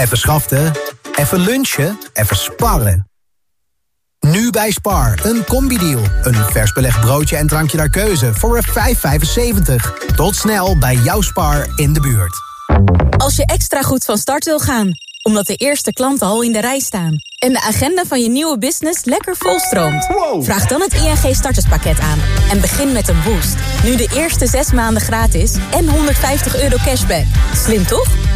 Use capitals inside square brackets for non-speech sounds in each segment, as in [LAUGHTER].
Even schaften, even lunchen, even sparren. Nu bij Spar, een combi-deal. Een vers belegd broodje en drankje naar keuze voor een 5,75. Tot snel bij jouw Spar in de buurt. Als je extra goed van start wil gaan, omdat de eerste klanten al in de rij staan... en de agenda van je nieuwe business lekker volstroomt... vraag dan het ING starterspakket aan en begin met een boost. Nu de eerste zes maanden gratis en 150 euro cashback. Slim toch?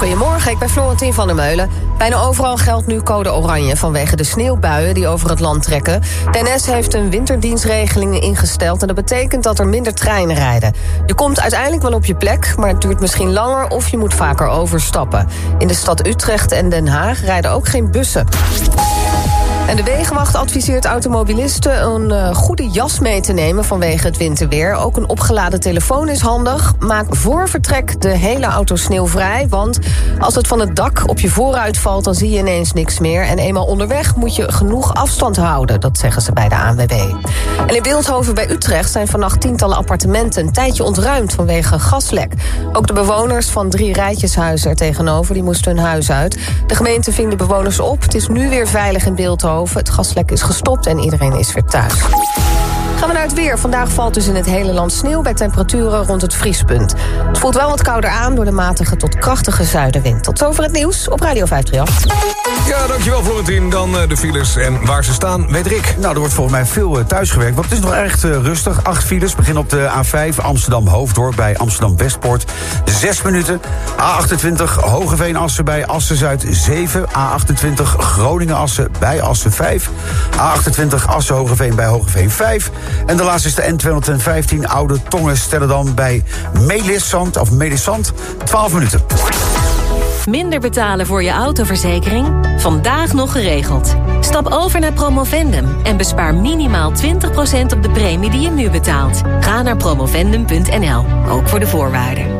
Goedemorgen, ik ben Florentien van der Meulen. Bijna overal geldt nu code oranje vanwege de sneeuwbuien die over het land trekken. De NS heeft een winterdienstregeling ingesteld... en dat betekent dat er minder treinen rijden. Je komt uiteindelijk wel op je plek, maar het duurt misschien langer... of je moet vaker overstappen. In de stad Utrecht en Den Haag rijden ook geen bussen. En de Wegenwacht adviseert automobilisten een uh, goede jas mee te nemen vanwege het winterweer. Ook een opgeladen telefoon is handig. Maak voor vertrek de hele auto sneeuwvrij. Want als het van het dak op je vooruit valt, dan zie je ineens niks meer. En eenmaal onderweg moet je genoeg afstand houden. Dat zeggen ze bij de ANWB. En in Beeldhoven bij Utrecht zijn vannacht tientallen appartementen... een tijdje ontruimd vanwege gaslek. Ook de bewoners van drie rijtjeshuizen er tegenover... die moesten hun huis uit. De gemeente ving de bewoners op. Het is nu weer veilig in Beeldhoven. Het gaslek is gestopt en iedereen is weer thuis. Gaan we naar het weer. Vandaag valt dus in het hele land sneeuw bij temperaturen rond het vriespunt. Het voelt wel wat kouder aan door de matige tot krachtige zuidenwind. Tot zover het nieuws op Radio 538. Ja, dankjewel Florentien. Dan uh, de files en waar ze staan, weet Rick. Nou, er wordt volgens mij veel uh, thuisgewerkt. Want het is nog echt uh, rustig. Acht files. Begin op de A5 Amsterdam-Hoofddorp bij Amsterdam-Westpoort. Zes minuten. A28 Hogeveen-Assen bij Assen-Zuid 7. A28 Groningen-Assen bij Assen 5. A28 Assen-Hogeveen bij Hogeveen 5. En de laatste is de N215 Oude Tongen Stellendam bij Melissant, of Melissant, 12 minuten. Minder betalen voor je autoverzekering? Vandaag nog geregeld. Stap over naar Promovendum en bespaar minimaal 20% op de premie die je nu betaalt. Ga naar promovendum.nl, ook voor de voorwaarden.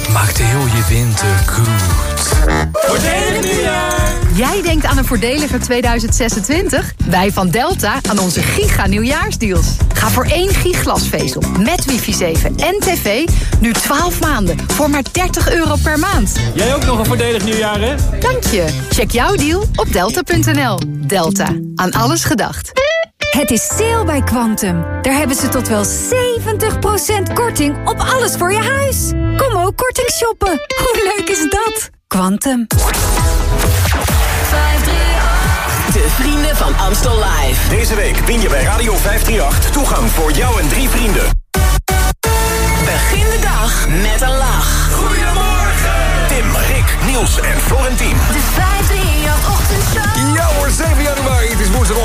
maakt heel je winter goed. Voordelig nieuwjaar! Jij denkt aan een voordeliger 2026? Wij van Delta aan onze giga nieuwjaarsdeals. Ga voor één giglasvezel met wifi 7 en tv nu 12 maanden voor maar 30 euro per maand. Jij ook nog een voordelig nieuwjaar, hè? Dank je. Check jouw deal op delta.nl. Delta. Aan alles gedacht. Het is sale bij Quantum. Daar hebben ze tot wel 70% korting op alles voor je huis. Kom ook korting shoppen. Hoe leuk is dat? Quantum. De vrienden van Amstel Live. Deze week win je bij Radio 538 toegang voor jou en drie vrienden. Begin de dag met een lach. Goedemorgen! Tim, Rick, Niels en Florentien. De 538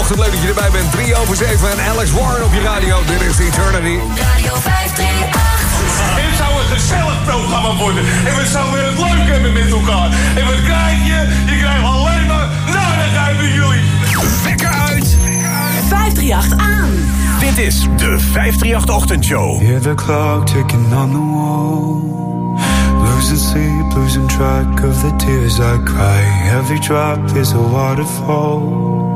Woensdagochtend. Leuk dat je erbij bent. 3 over 7 en Alex Warren op je radio. Dit is Eternity. Radio 538. Het zou een gezellig programma worden. En we zouden weer het leuk hebben met elkaar. En wat krijg je? Je krijgt alleen maar narigheid bij jullie. Wekker uit. 538 aan. Dit is de 538 Ochtendshow. Hear the clock ticking on the wall. Losing sleep, losing track of the tears I cry. Every drop is a waterfall.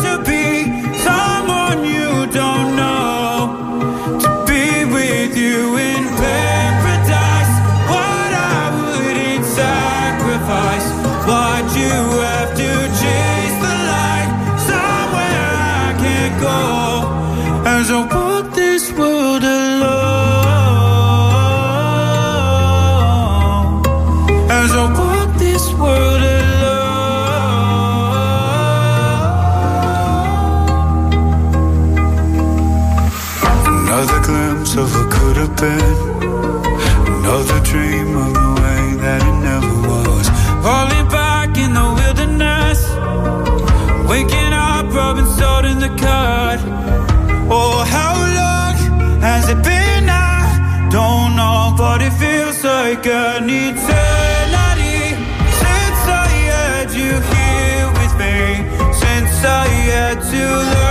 like an eternity since I had you here with me. Since I had to learn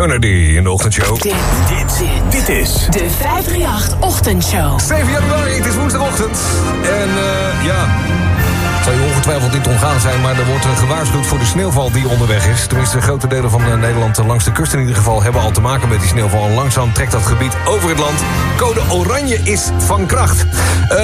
Eternity in de ochtendshow. Dit, dit, dit is de 538-ochtendshow. 7 januari, het is woensdagochtend. En eh, ja, zal je ongetwijfeld niet ontgaan zijn... maar er wordt eh, gewaarschuwd voor de sneeuwval die onderweg is. Tenminste, grote delen van eh, Nederland eh, langs de kust in ieder geval... hebben al te maken met die sneeuwval. Langzaam trekt dat gebied over het land. Code oranje is van kracht.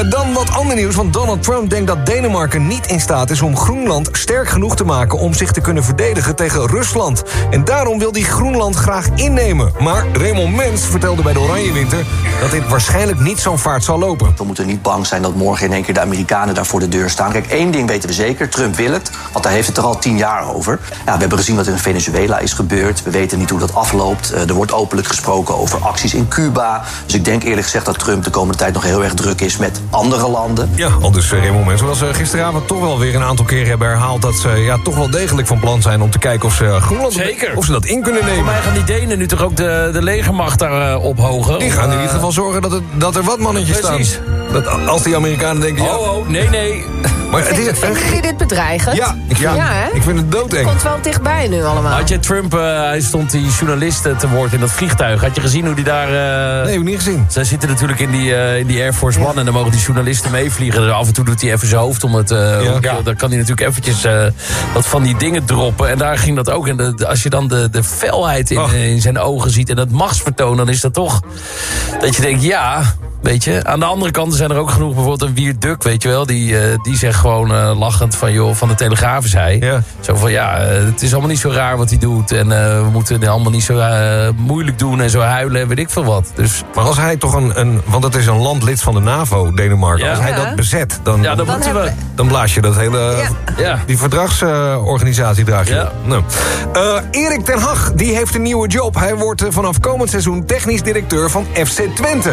Dan wat ander nieuws, want Donald Trump denkt dat Denemarken niet in staat is... om Groenland sterk genoeg te maken om zich te kunnen verdedigen tegen Rusland. En daarom wil hij Groenland graag innemen. Maar Raymond Mens vertelde bij de Oranje Winter... dat dit waarschijnlijk niet zo'n vaart zal lopen. We moeten niet bang zijn dat morgen in één keer de Amerikanen daar voor de deur staan. Kijk, één ding weten we zeker. Trump wil het, want daar heeft het er al tien jaar over. Ja, we hebben gezien wat er in Venezuela is gebeurd. We weten niet hoe dat afloopt. Eh, er wordt openlijk gesproken over acties in Cuba. Dus ik denk eerlijk gezegd dat Trump de komende tijd nog heel erg druk is met andere landen. Ja, al dus eh, Raymond Mens. Zoals ze gisteravond toch wel weer een aantal keren hebben herhaald... dat ze ja, toch wel degelijk van plan zijn om te kijken of ze eh, Groenland... Zeker. Of ze dat in kunnen Voor nemen. mij gaan die Denen nu toch ook de, de legermacht daar eh, ophogen? Die gaan in ieder eh, geval zorgen dat, het, dat er wat mannetjes Precies. staan. Dat als die Amerikanen denken... Ja, Oh, oh, nee, nee. [LAUGHS] maar het is, Vinden jullie dit bedreigend? ja, ik vind, Ja, hè? ik vind het doodeng. Komt wel dichtbij nu allemaal. Had je Trump, eh, hij stond die journalisten te woord in dat vliegtuig. Had je gezien hoe die daar... eh, Nee, heb ik niet gezien. Zij zitten natuurlijk in die, eh, in die Air Force One en dan mogen die journalisten meevliegen. Dus af en toe doet hij even zijn hoofd om het... eh, Ja. ja. Dan kan hij natuurlijk eventjes eh, wat van die dingen droppen. En daar ging dat ook. En de- als je dan de, de felheid in, Oh. in zijn ogen ziet en dat machtsvertoon... dan is dat toch dat je denkt, ja... Weet je, aan de andere kant zijn er ook genoeg, bijvoorbeeld een Wier Duk, weet je wel. Die, eh, die zegt gewoon eh, lachend van, joh, van de Telegraaf is hij. Ja. Zo van, ja, eh, het is allemaal niet zo raar wat hij doet. En eh, we moeten het allemaal niet zo moeilijk doen en zo huilen en weet ik veel wat. Dus Maar als hij toch een, een... Want dat is een landlid van de NAVO, Denemarken. Ja. Als hij Ja. dat bezet, dan, ja, dan, Dan moeten we... hebben dan blaas je dat hele... Ja. Die verdragsorganisatie draag je. Nou. Eh, Erik ten Hag die heeft een nieuwe job. Hij wordt vanaf komend seizoen technisch directeur van FC Twente.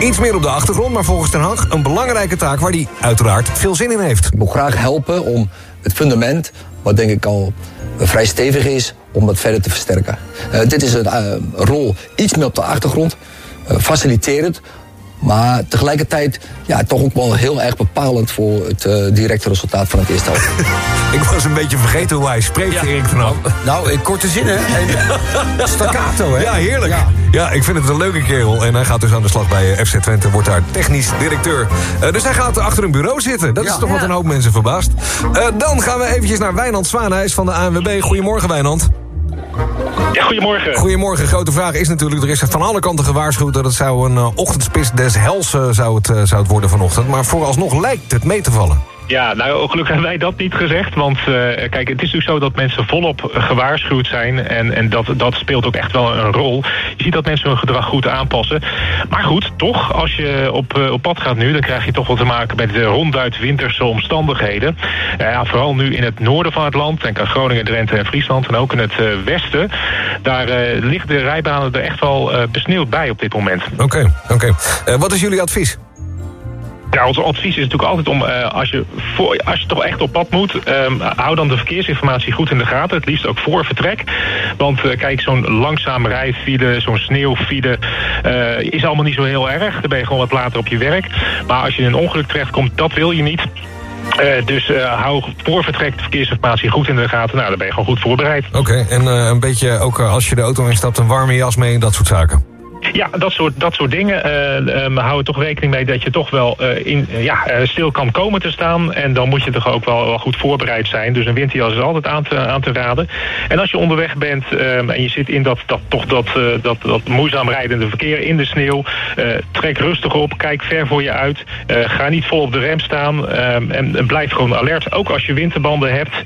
Iets meer op de achtergrond, maar volgens ten Hag... een belangrijke taak waar hij uiteraard veel zin in heeft. Ik wil graag helpen om het fundament, wat denk ik al vrij stevig is, om dat verder te versterken. Eh, dit is een eh, rol iets meer op de achtergrond, eh, faciliterend. Maar tegelijkertijd ja, toch ook wel heel erg bepalend voor het eh, directe resultaat van het eerste helft. [LAUGHS] Ik was een beetje vergeten hoe hij spreekt, Erik ten Hag. Nou, in korte zinnen. [LAUGHS] En staccato, hè? Ja, heerlijk. Ja. ik vind het een leuke kerel. En hij gaat dus aan de slag bij eh, FC Twente. Wordt daar technisch directeur. Eh, dus hij gaat achter een bureau zitten. Dat is toch wat een hoop mensen verbaast. Eh, dan gaan we eventjes naar Wijnand Zwaanhuis van de ANWB. Goedemorgen, Wijnand. Ja, goedemorgen. Goedemorgen. Grote vraag is natuurlijk... er is van alle kanten gewaarschuwd... dat het zou een eh, ochtendspits des hels eh, zou, het, eh, zou het worden vanochtend. Maar vooralsnog lijkt het mee te vallen. Ja, nou gelukkig hebben wij dat niet gezegd. Want uh, kijk, het is natuurlijk zo dat mensen volop gewaarschuwd zijn. En, en dat, dat speelt ook echt wel een rol. Je ziet dat mensen hun gedrag goed aanpassen. Maar goed, toch, als je op, uh, op pad gaat nu... dan krijg je toch wel te maken met de ronduit winterse omstandigheden. Ja, vooral nu in het noorden van het land. Denk aan Groningen, Drenthe en Friesland. En ook in het westen. Daar liggen de rijbanen er echt wel besneeuwd bij op dit moment. Oké, oké. wat is jullie advies? Ja, ons advies is natuurlijk altijd om, uh, als, je voor, als je toch echt op pad moet, um, hou dan de verkeersinformatie goed in de gaten. Het liefst ook voor vertrek. Want uh, kijk, zo'n langzaam rijfile, zo'n sneeuwfile, uh, is allemaal niet zo heel erg. Dan ben je gewoon wat later op je werk. Maar als je in een ongeluk terechtkomt, dat wil je niet. Dus hou voor vertrek de verkeersinformatie goed in de gaten. Nou, dan ben je gewoon goed voorbereid. Oké, en een beetje ook als je de auto instapt, een warme jas mee en dat soort zaken. Ja, dat soort, dat soort dingen. Uh, um, hou er toch rekening mee dat je toch wel uh, in, ja, stil kan komen te staan. En dan moet je toch ook wel, wel goed voorbereid zijn. Dus een winterjas is altijd aan te, aan te raden. En als je onderweg bent um, en je zit in dat, dat, toch dat, dat, dat moeizaam rijdende verkeer in de sneeuw. trek rustig op, kijk ver voor je uit. ga niet vol op de rem staan. En, en, blijf gewoon alert. Ook als je winterbanden hebt,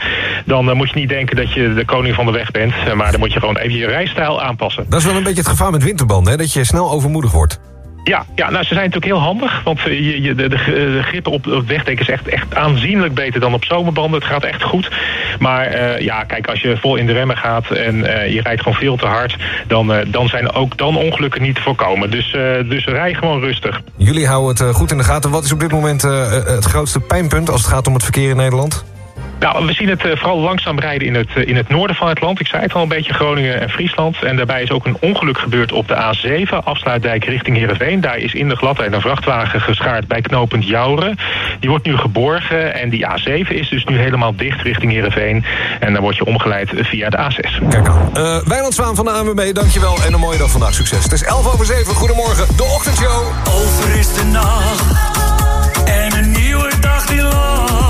dan moet je niet denken dat je de koning van de weg bent. maar dan moet je gewoon even je rijstijl aanpassen. Dat is wel een beetje het gevaar met winterbanden, hè? Dat je snel overmoedig wordt. Ja, ja nou, ze zijn natuurlijk heel handig. Want je, je, de, de, de grippen op het wegdek is echt, echt aanzienlijk beter dan op zomerbanden. Het gaat echt goed. Maar uh, ja, kijk, als je vol in de remmen gaat en uh, je rijdt gewoon veel te hard... dan, uh, dan zijn ook dan ongelukken niet te voorkomen. Dus, dus rij gewoon rustig. Jullie houden het goed in de gaten. Wat is op dit moment het grootste pijnpunt als het gaat om het verkeer in Nederland? Nou, we zien het uh, vooral langzaam rijden in het, uh, in het noorden van het land. Ik zei het al een beetje Groningen en Friesland. En daarbij is ook een ongeluk gebeurd op de A7, afsluitdijk richting Heerenveen. Daar is in de gladheid een vrachtwagen geschaard bij knooppunt Jouren. Die wordt nu geborgen en die A7 is dus nu helemaal dicht richting Heerenveen. En dan word je omgeleid via de A6. Kijk aan. Uh, Wijnand Zwaan van de ANWB, dankjewel en een mooie dag vandaag. Succes. Het is 11 over 7. Goedemorgen, de ochtendshow. Over is de nacht en een nieuwe dag die lacht.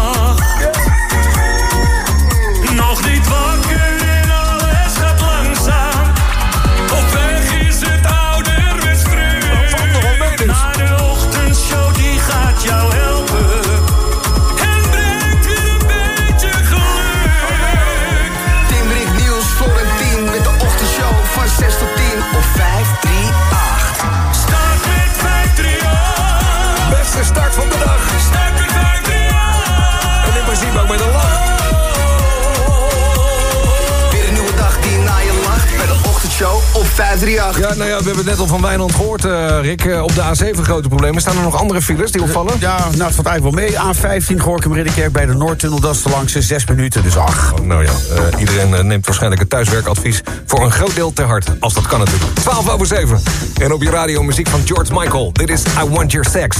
538. Ja, nou ja, we hebben het net al van Wijnand gehoord, uh, Rick. Uh, op de A7 grote problemen. Staan er nog andere files die opvallen? Ja, nou, het valt eigenlijk wel mee. A15 Gorkum Ridderkerk bij de Noordtunnel. Dat is te lang, 6 minuten, dus ach. Oh, nou ja, uh, iedereen neemt waarschijnlijk het thuiswerkadvies... voor een groot deel ter hart, als dat kan natuurlijk. 12 over 7. En op je radio muziek van George Michael. Dit is I Want Your Sex.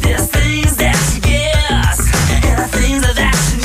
There's things that she and things that she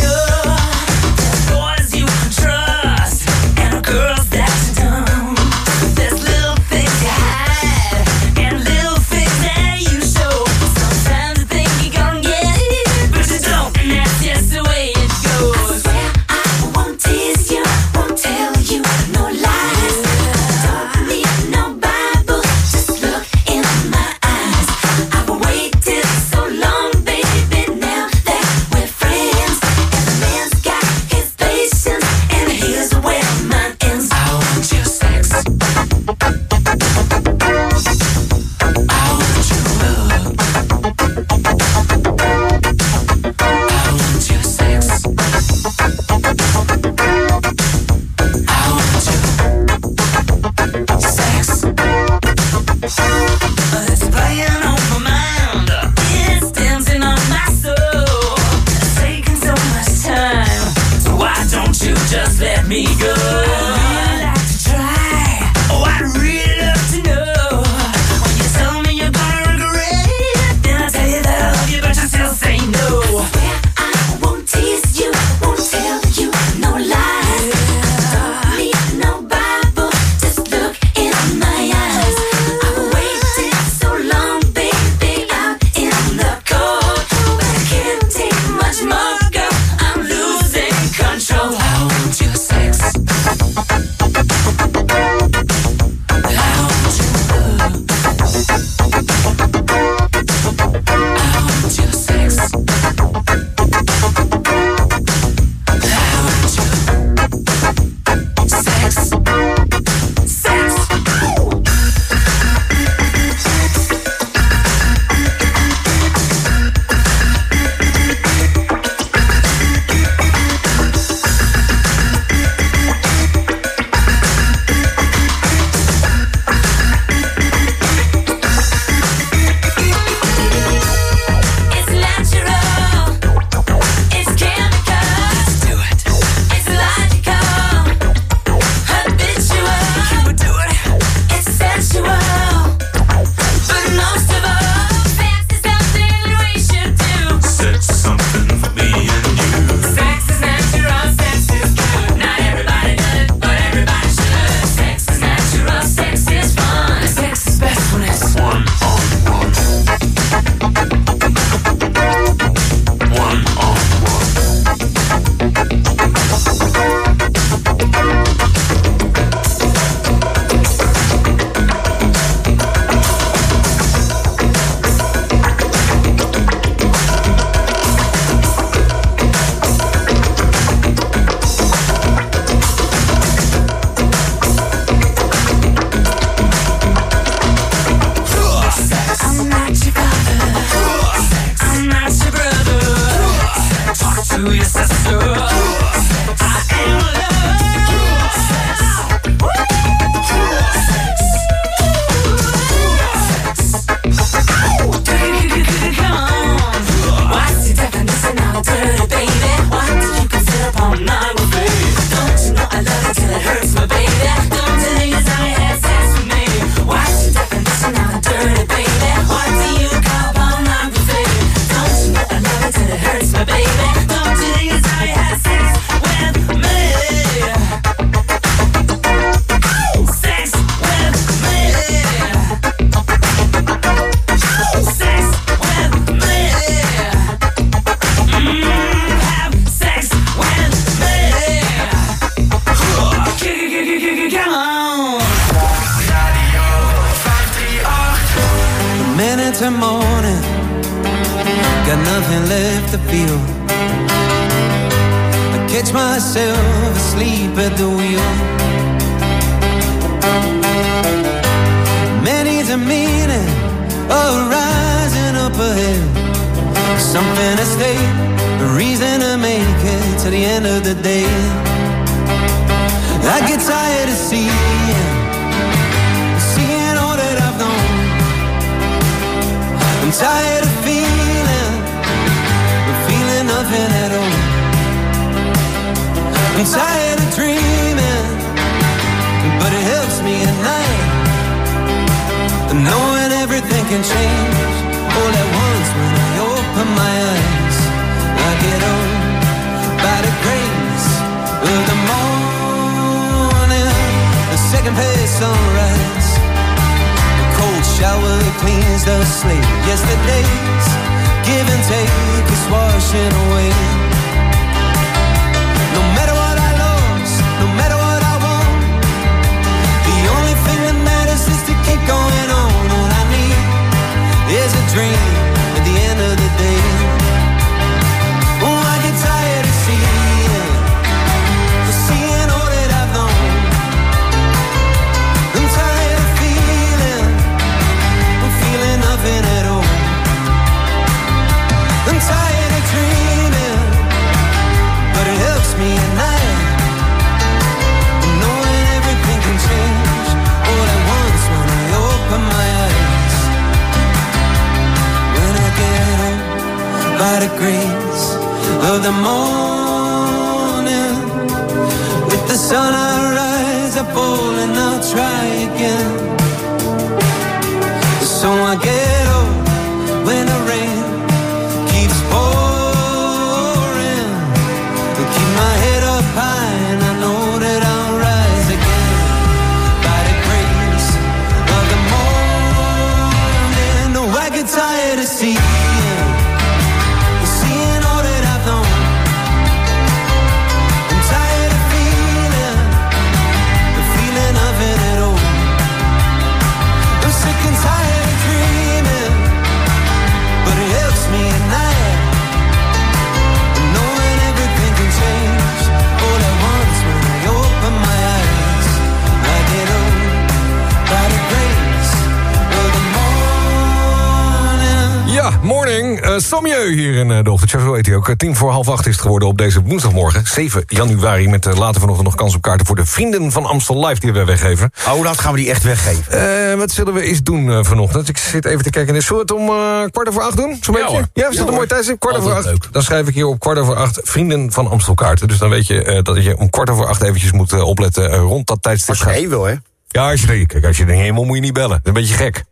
In uh, de ochtend. Zo heet hij ook. Uh, tien voor half acht is het geworden op deze woensdagmorgen. 7 januari met uh, later vanochtend nog kans op kaarten... voor de Vrienden van Amstel Live die we weggeven. Oh, dat gaan we die echt weggeven. Uh, wat zullen we eens doen uh, vanochtend? Ik zit even te kijken. Zullen we het om uh, kwart over acht doen? Zo'n Ja, beetje? hoor. Ja, we zitten Ja, een mooi hoor. tijd. Kwart over acht. Leuk. Dan schrijf ik hier op kwart over acht Vrienden van Amstel kaarten. Dus dan weet je uh, dat je om kwart over acht eventjes moet uh, opletten. Uh, rond dat tijdstip. Als je heen wil, hè? Ja, als je, kijk, als je er wil, moet je niet bellen. Dat is een beetje gek.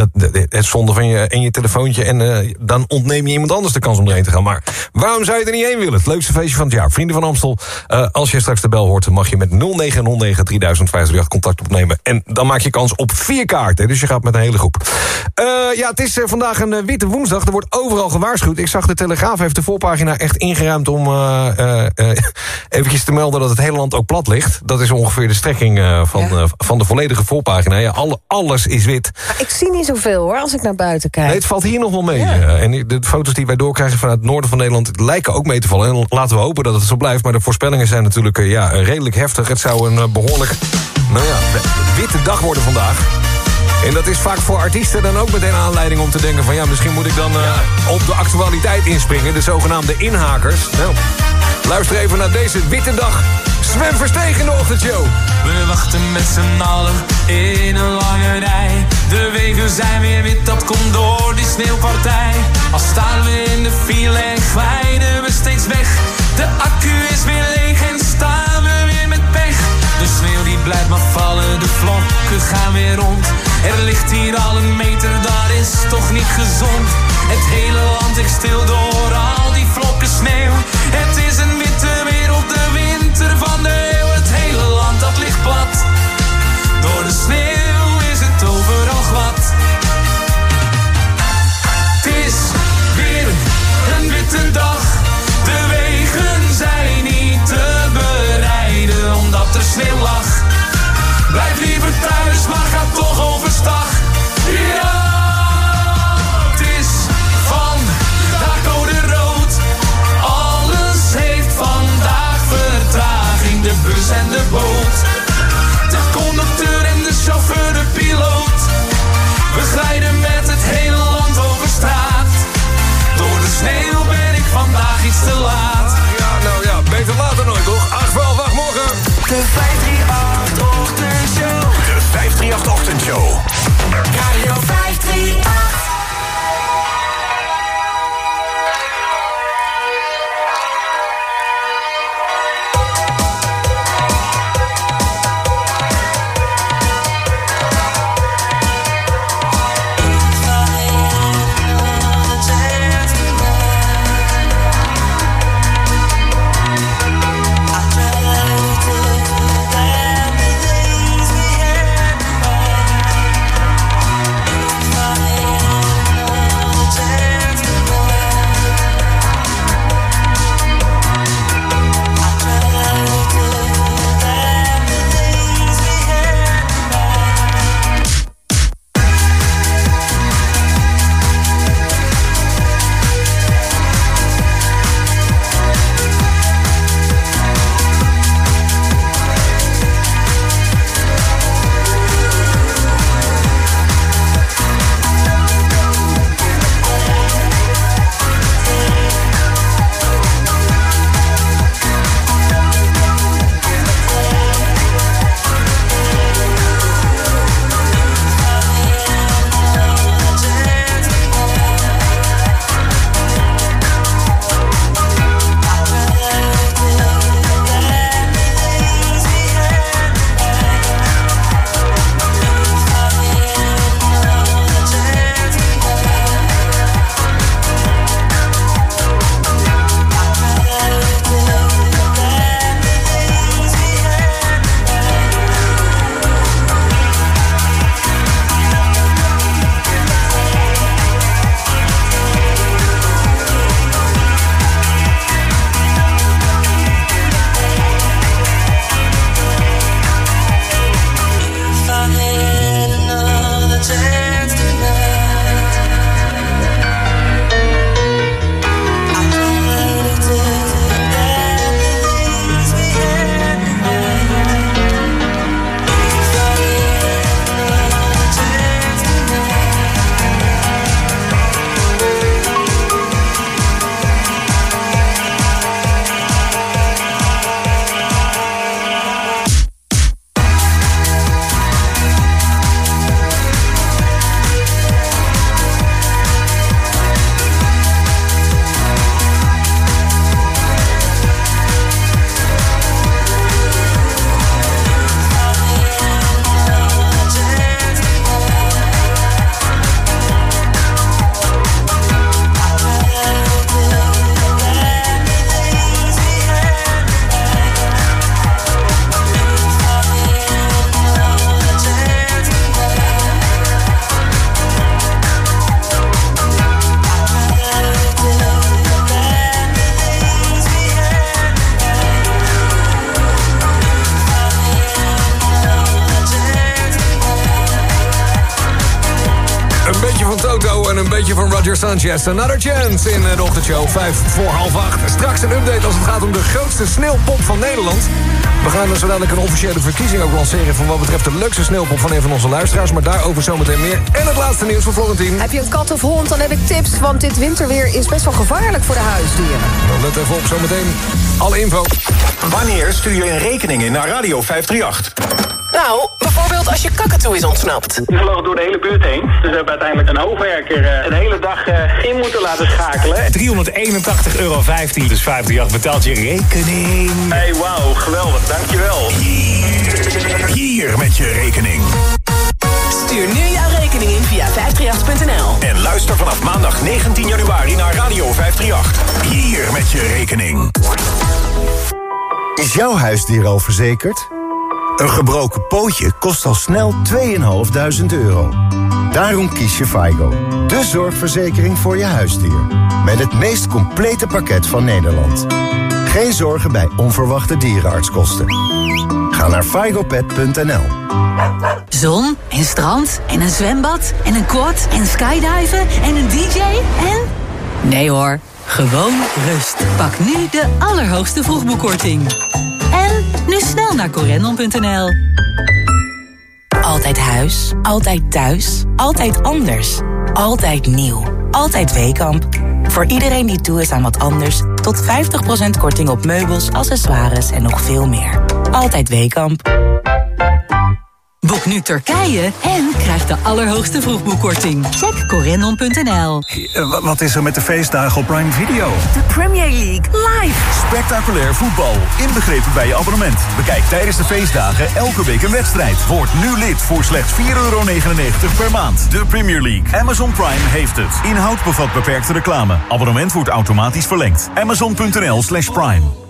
Dat, dat- het zonde van je en je telefoontje. En eh, dan ontneem je iemand anders de kans om erheen te gaan. Maar waarom zou je er niet heen willen? Het leukste feestje van het jaar. Vrienden van Amstel. eh, als je straks de bel hoort, dan mag je met 0909 3058 contact opnemen. En dan maak je kans op vier kaarten. Dus je gaat met een hele groep. Eh, ja, het is vandaag een witte woensdag. Er wordt overal gewaarschuwd. Ik zag de Telegraaf heeft de voorpagina echt ingeruimd om [LAUGHS] eventjes te melden dat het hele land ook plat ligt. Dat is ongeveer de strekking van, van de volledige voorpagina. Ja, alle, alles is wit. Ik zie niet zoveel hoor, als ik naar buiten kijk. Nee, het valt hier nog wel mee. Eh, en de foto's die wij doorkrijgen vanuit het noorden van Nederland... lijken ook mee te vallen. En laten we hopen dat het zo blijft. Maar de voorspellingen zijn natuurlijk eh, ja, redelijk heftig. Het zou een eh, behoorlijk nou ja, witte dag worden vandaag. En dat is vaak voor artiesten dan ook meteen aanleiding om te denken van... ja, misschien moet ik dan eh, op de actualiteit inspringen. De zogenaamde inhakers. Nou, luister even naar deze witte dag. Sven Verstegen in de ochtendshow. We wachten met z'n allen in een lange rij. De wegen zijn weer wit, dat komt door die sneeuwpartij. Al staan we in de file en glijden we steeds weg. De accu is weer leeg en staan we weer met pech. De sneeuw die blijft maar vallen, de vlokken gaan weer rond. Er ligt hier al een meter, dat is toch niet gezond. Het hele land ligt stil door al die vlokken sneeuw. Het is een witte wereld, de winter van de eeuw. Het hele land dat ligt plat. Door de sneeuw Sanchez. Another Chance in de ochtendshow. Vijf voor half acht. Straks een update als het gaat om de grootste sneeuwpop van Nederland. We gaan zo dadelijk een officiële verkiezing ook lanceren... van wat betreft de leukste sneeuwpop van een van onze luisteraars. Maar daarover zometeen meer. En het laatste nieuws van Florentien. Heb je een kat of hond, dan heb ik tips. Want dit winterweer is best wel gevaarlijk voor de huisdieren. Dan let even op, zometeen alle info. Wanneer stuur je een rekening in naar Radio 538? Nou, bijvoorbeeld als je kakatoe is ontsnapt. Die vloog door de hele buurt heen. Dus we hebben uiteindelijk een hoofdwerker uh, een hele dag uh, in moeten laten schakelen. 381,15 euro. Dus 538 betaalt je rekening. Hey, wauw, geweldig. Dankjewel. Hier, hier met je rekening. Stuur nu jouw rekening in via 538.nl. En luister vanaf maandag 19 januari naar Radio 538. Hier met je rekening. Is jouw huisdier al verzekerd? Een gebroken pootje kost al snel 2.500 euro. Daarom kies je FIGO, de zorgverzekering voor je huisdier. Met het meest complete pakket van Nederland. Geen zorgen bij onverwachte dierenartskosten. Ga naar figopet.nl. Zon en strand en een zwembad en een quad en skydiven en een dj en... Nee hoor, gewoon rust. Pak nu de allerhoogste vroegboekkorting. Nu snel naar corendon.nl. Altijd huis, altijd thuis, altijd anders. Altijd nieuw, altijd Weekamp. Voor iedereen die toe is aan wat anders... tot 50% korting op meubels, accessoires en nog veel meer. Altijd Weekamp. Boek nu Turkije en krijg de allerhoogste vroegboekkorting. Check corendon.nl. Wat is er met de feestdagen op Prime Video? De Premier League live. Spectaculair voetbal, inbegrepen bij je abonnement. Bekijk tijdens de feestdagen elke week een wedstrijd. Word nu lid voor slechts 4,99 euro per maand. De Premier League. Amazon Prime heeft het. Inhoud bevat beperkte reclame. Abonnement wordt automatisch verlengd. Amazon.nl slash prime.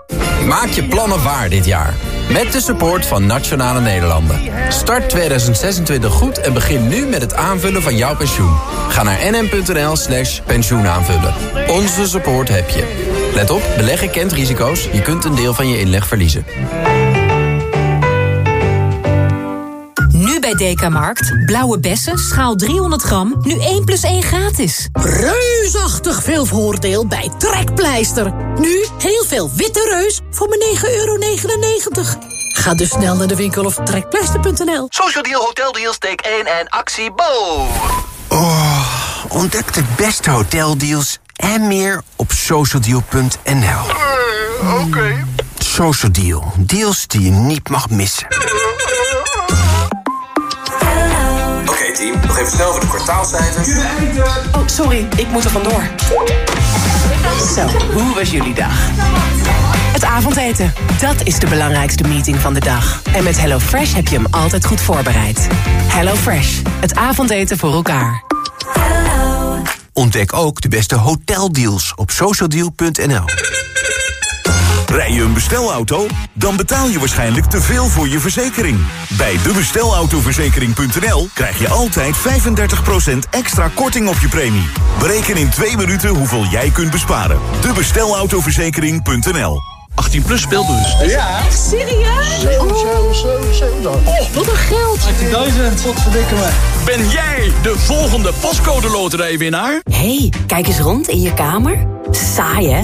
Maak je plannen waar dit jaar. Met de support van Nationale Nederlanden. Start 2026 goed en begin nu met het aanvullen van jouw pensioen. Ga naar nm.nl slash pensioenaanvullen. Onze support heb je. Let op, beleggen kent risico's. Je kunt een deel van je inleg verliezen. Bij Dekamarkt. Blauwe bessen, schaal 300 gram, nu 1 plus 1 gratis. Reusachtig veel voordeel bij Trekpleister. Nu heel veel witte reus voor maar 9,99 euro. Ga dus snel naar de winkel of trekpleister.nl. Social Deal Hotel Deals take 1 en actie Bo. Oh, ontdek de beste hoteldeals en meer op socialdeal.nl. Uh, Oké. Okay. Social Deal. Deals die je niet mag missen. Team, nog even snel voor de kwartaalcijfers. Oh, sorry, ik moet er vandoor. Zo, hoe was jullie dag? Het avondeten, dat is de belangrijkste meeting van de dag. En met HelloFresh heb je hem altijd goed voorbereid. HelloFresh, het avondeten voor elkaar. Ontdek ook de beste hoteldeals op socialdeal.nl. Rij je een bestelauto? Dan betaal je waarschijnlijk te veel voor je verzekering. Bij debestelautoverzekering.nl krijg je altijd 35% extra korting op je premie. Bereken in twee minuten hoeveel jij kunt besparen. Debestelautoverzekering.nl 18 plus speelbus. Ja. Echt serieus? 7, 7, 7, 7 Oh, wat een geld. 18.000, wat verdikken me. Ben jij de volgende postcode loterijwinnaar? hey, kijk eens rond in je kamer. Saai, hè?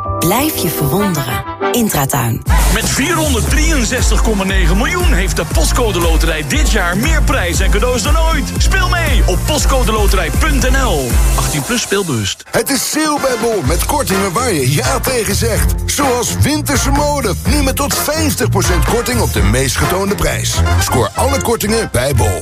Blijf je verwonderen. Intratuin. Met 463,9 miljoen heeft de Postcode Loterij dit jaar meer prijs en cadeaus dan ooit. Speel mee op postcodeloterij.nl. 18 plus speelbewust. Het is sale bij Bol met kortingen waar je ja tegen zegt. Zoals winterse mode. Nu met tot 50% korting op de meest getoonde prijs. Scoor alle kortingen bij Bol.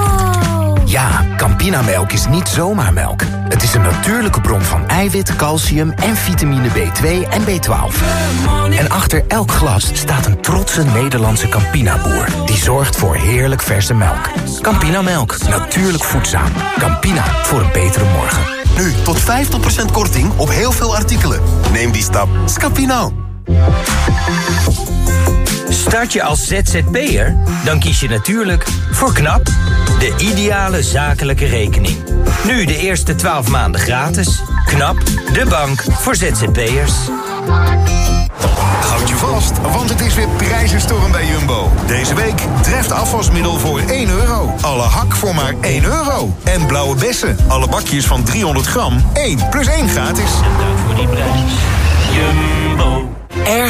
Ja, Campinamelk is niet zomaar melk. Het is een natuurlijke bron van eiwit, calcium en vitamine B2 en B12. En achter elk glas staat een trotse Nederlandse Campina-boer... die zorgt voor heerlijk verse melk. Campinamelk, natuurlijk voedzaam. Campina, voor een betere morgen. Nu tot 50% korting op heel veel artikelen. Neem die stap. Scapino. Start je als ZZP'er? Dan kies je natuurlijk voor KNAP, de ideale zakelijke rekening. Nu de eerste 12 maanden gratis. KNAP, de bank voor ZZP'ers. Houd je vast, want het is weer prijzenstorm bij Jumbo. Deze week treft afwasmiddel voor 1 euro. Alle hak voor maar 1 euro. En blauwe bessen, alle bakjes van 300 gram, 1 plus 1 gratis. Dank voor die prijs. Jumbo.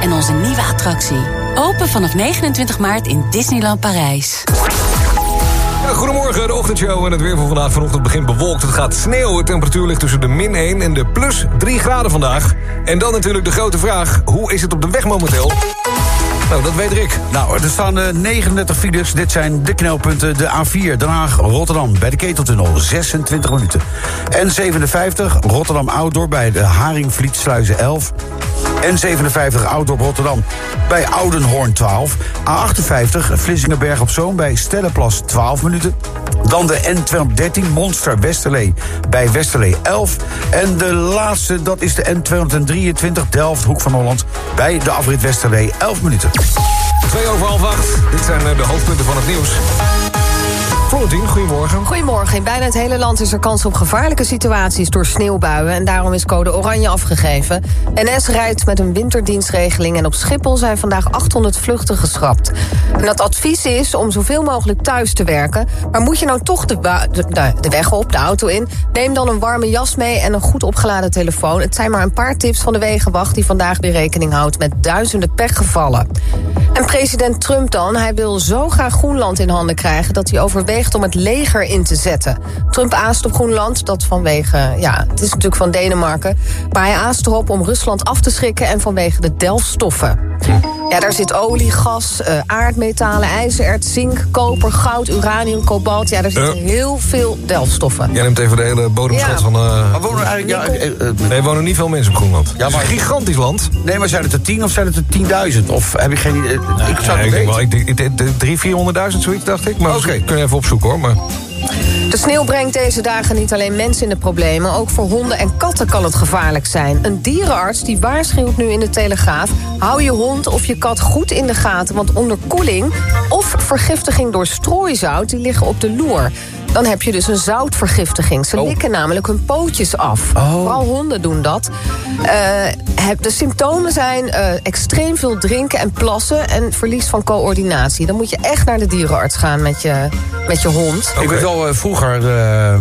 en onze nieuwe attractie. Open vanaf 29 maart in Disneyland Parijs. Ja, goedemorgen, de ochtendshow en het weer voor vandaag. Vanochtend begint bewolkt, het gaat sneeuwen. De temperatuur ligt tussen de min 1 en de plus 3 graden vandaag. En dan natuurlijk de grote vraag, hoe is het op de weg momenteel? Nou, dat weet Rick. Nou, er staan eh, 39 files. Dit zijn de knelpunten. De A4 Den Haag-Rotterdam bij de Keteltunnel, 26 minuten. N57 Rotterdam-Outdoor bij de Haringvlietsluizen 11. N57 Oudorp Rotterdam bij Oudenhoorn 12. A58 Vlissingenberg op Zoom bij Stellenplas 12 minuten. Dan de N213 Monster Westerlee bij Westerlee 11. En de laatste, dat is de N223 Delft Hoek van Holland bij de afrit Westerlee 11 minuten. Twee over half acht. Dit zijn eh, de hoofdpunten van het nieuws. Goedemorgen. Goedemorgen. In bijna het hele land is er kans op gevaarlijke situaties door sneeuwbuien. En daarom is code oranje afgegeven. NS rijdt met een winterdienstregeling. En op Schiphol zijn vandaag 800 vluchten geschrapt. En dat advies is om zoveel mogelijk thuis te werken. Maar moet je nou toch de, de, de weg op, de auto in... neem dan een warme jas mee en een goed opgeladen telefoon. Het zijn maar een paar tips van de Wegenwacht... die vandaag weer rekening houdt met duizenden pechgevallen. En president Trump dan, hij wil zo graag Groenland in handen krijgen... dat hij overweegt om het leger in te zetten. Trump aast op Groenland, dat vanwege... ja, het is natuurlijk van Denemarken... maar hij aast erop om Rusland af te schrikken... en vanwege de delfstoffen. Ja, daar zit olie, gas, uh, aardmetalen, ijzererts, zink, koper, goud, uranium, kobalt. Ja, daar zitten Ja. heel veel delfstoffen. Jij neemt even de hele bodemschat Ja. van... eh Maar wonen eigenlijk... Ja, eh, nee, er wonen niet veel mensen op Groenland. Ja, maar- Het is een gigantisch land. nee, maar zijn het er 10 of zijn het er 10.000? Of heb ik geen idee? ik zou Nee, het ik denk wel, ik denk, ik denk drie, 400.000 zoiets, dacht ik. Maar we kunnen even opzoeken, hoor. Maar... De sneeuw brengt deze dagen niet alleen mensen in de problemen... ook voor honden en katten kan het gevaarlijk zijn. Een dierenarts die waarschuwt nu in de Telegraaf... hou je hond of je kat goed in de gaten... want onderkoeling of vergiftiging door strooizout... die liggen op de loer. Dan heb je dus een zoutvergiftiging. Ze likken namelijk hun pootjes af. Vooral honden doen dat. Eh, de symptomen zijn eh, extreem veel drinken en plassen... en verlies van coördinatie. Dan moet je echt naar de dierenarts gaan met je, met je hond. Ik weet wel, eh, vroeger,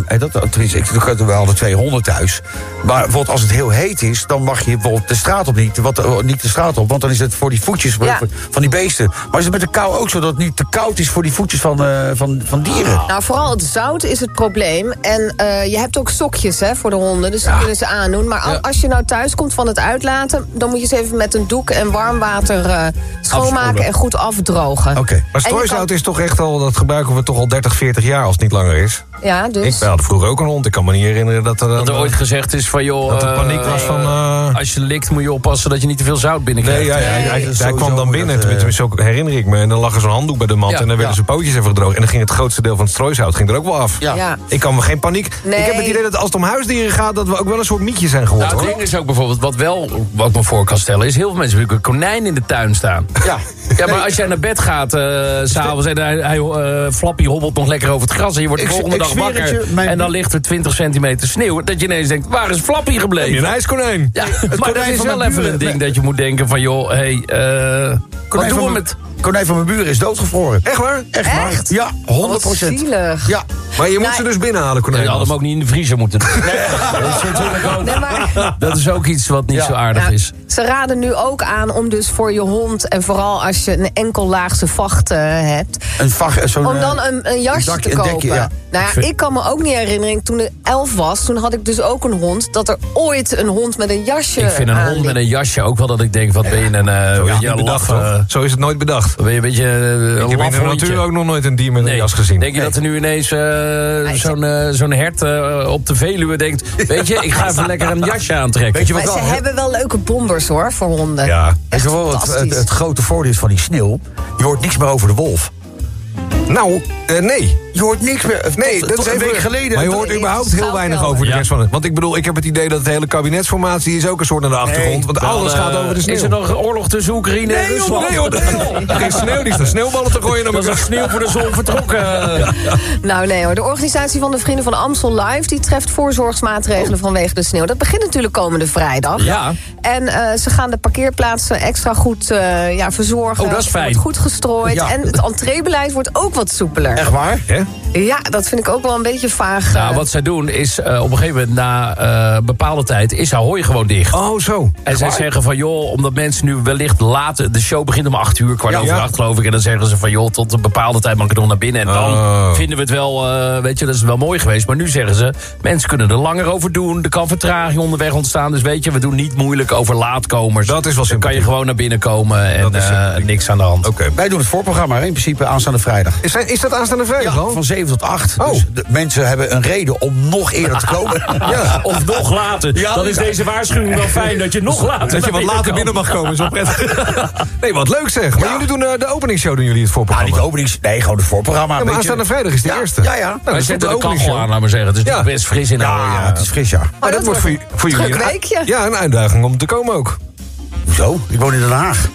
eh, dat, tenminste, ik ik had er wel de 200 thuis. Maar bijvoorbeeld als het heel heet is, dan mag je bijvoorbeeld de straat op niet. Wat, niet de straat op, want dan is het voor die voetjes Ja. van- die beesten. Maar is het met de kou ook zo dat het niet te koud is voor die voetjes van, van, van dieren? Nou, vooral het zout is het probleem. En eh, je hebt ook sokjes hè, voor de honden, dus die kunnen ze aandoen. Maar al- als je nou thuis komt van het uitlaten... dan moet je ze even met een doek en warm water eh, schoonmaken en goed afdrogen. Maar En je strooisout kan- is toch echt al... dat gebruiken we toch al 30, 40 jaar als het niet langer is. Ja, dus... Ik had vroeger ook een hond. Ik kan me niet herinneren dat er... Dat er ooit eh, gezegd is van joh... Dat er eh, paniek was van, eh, Als je likt moet je oppassen dat je niet te veel zout Nee, binnenkrijgt. ja, hij, hij, kwam dan binnen, dat, eh, tenminste zo herinner ik me. En dan lag er zo'n handdoek bij de mat Ja, en dan werden ja. zijn pootjes even gedroogd. En dan ging het grootste deel van het strooisout ging er ook wel af. Ja. Ja. Ik kan me geen paniek... Nee. Ik heb het idee dat als het om huisdieren gaat... dat we ook wel een soort mietje zijn Nou, geworden, het hoor. ding is ook bijvoorbeeld, wat wel, wat ik me voor kan stellen... is heel veel mensen hebben een konijn in de tuin staan. Ja. Ja, maar als jij naar bed gaat eh, s'avonds en hij, hij, eh, Flappy hobbelt nog lekker over het gras... en je wordt de volgende ik dag wakker... zweertje, mijn en dan ligt er 20 centimeter sneeuw... dat je ineens denkt, waar is Flappy gebleven? Heb je een ijskonijn? Ja, Het maar dat is wel even een ding dat je moet denken van... joh, hé, hey, wat Konijn doen we met... Konijn van mijn buren is doodgevroren. Echt waar? Echt waar? Echt? Ja, 100 Wat zielig. Ja. Maar je moet Nou, ze dus binnenhalen, konijn. Je had hem ook niet in de vriezer moeten doen. [LAUGHS] dat, is natuurlijk ook, Nee, maar- dat is ook iets wat niet Ja. zo aardig Ja, is. Ze raden nu ook aan om dus voor je hond... en vooral als je een enkellaagse vacht eh, hebt... Een vacht, zo'n, om dan eh, een, een jasje dak- te een kopen. dekje, ja. Nou ja, ik kan me ook niet herinneren, toen ik elf was... toen had ik dus ook een hond, dat er ooit een hond met een jasje Ik vind een hond met een jasje ook wel dat ik denk... wat ben je een, eh weet je, niet bedacht, eh, toch? Zo is het nooit bedacht. Ben je een beetje Ik heb in de natuur ook nog nooit een dier met een jas gezien. Denk je dat er nu ineens eh, zo'n eh, zo'n hert eh, op de Veluwe denkt... [LAUGHS] weet je, ik ga even lekker een jasje aantrekken. Weet je wat Maar ze hebben wel leuke bombers hoor, voor honden. Ja, Echt je wel wat het, het grote voordeel is van die sneeuw? Je hoort niks meer over de wolf. Nou, eh, nee. Je hoort niks meer. Nee, tot, dat tot is een even- week geleden. Maar je hoort überhaupt heel weinig over de Ja. rest van het. Want ik bedoel, ik heb het idee dat de hele kabinetsformatie is ook een soort aan de achtergrond. want alles eh, gaat over de sneeuw. Is er nog oorlog tussen Oekraïne en Nee, joh, Rusland? nee, hoor, nee, joh. Geen sneeuw, die staan sneeuwballen te gooien [LAUGHS] naar Dat is sneeuw voor de zon vertrokken. Nou nee hoor, de organisatie van de Vrienden van Amstel Live... die treft voorzorgsmaatregelen vanwege de sneeuw. Dat begint natuurlijk komende vrijdag. Ja. En eh, ze gaan de parkeerplaatsen extra goed eh, ja, verzorgen. Oh, dat is Er fijn. wordt goed gestrooid. Ja. En het entreebeleid wordt ook wat soepeler. Echt waar? Hè? Ja, dat vind ik ook wel een beetje vaag. Nou, eh. wat zij doen is eh, op een gegeven moment na eh, bepaalde tijd is Ahoy gewoon dicht. Oh, zo. En zij zeggen van joh, omdat mensen nu wellicht later... de show begint om 8 uur, kwart Ja, over ja. 8 geloof ik. En dan zeggen ze van joh, tot een bepaalde tijd mag ik nog naar binnen. En dan Oh. vinden we het wel, eh, weet je, dat is wel mooi geweest. Maar nu zeggen ze, mensen kunnen er langer over doen. Er kan vertraging onderweg ontstaan. Dus weet je, we doen niet moeilijk over laatkomers. Dat is wel Dan kan je gewoon naar binnen komen en eh, niks aan de hand. Oké. Wij doen het voorprogramma in principe aanstaande vrijdag. Is, is dat aanstaande vrijdag al? van 7 tot 8. Oh. Dus de mensen hebben een reden om nog eerder te komen. [LAUGHS] Ja. Of nog later. Ja, dan is ja. deze waarschuwing wel fijn dat je nog later Dat je wat later kan. binnen mag komen, is wel prettig. [LAUGHS] Nee, wat leuk zeg. Maar Ja. jullie doen eh, de openingsshow, doen jullie het Ah, voorprogramma? niet de openings... Nee, gewoon het voorprogramma. Ja, maar aanstaande vrijdag is de Ja, eerste. Ja, ja. Nou, Wij zetten de de kachel aan, laat maar zeggen. Het is Ja. nog best fris in Ja, Ahoy, het is fris, ja. Maar dat, wordt voor, jullie druk een, weekje. ja, een uitdaging om te komen ook. Hoezo? Ik woon in Den Haag.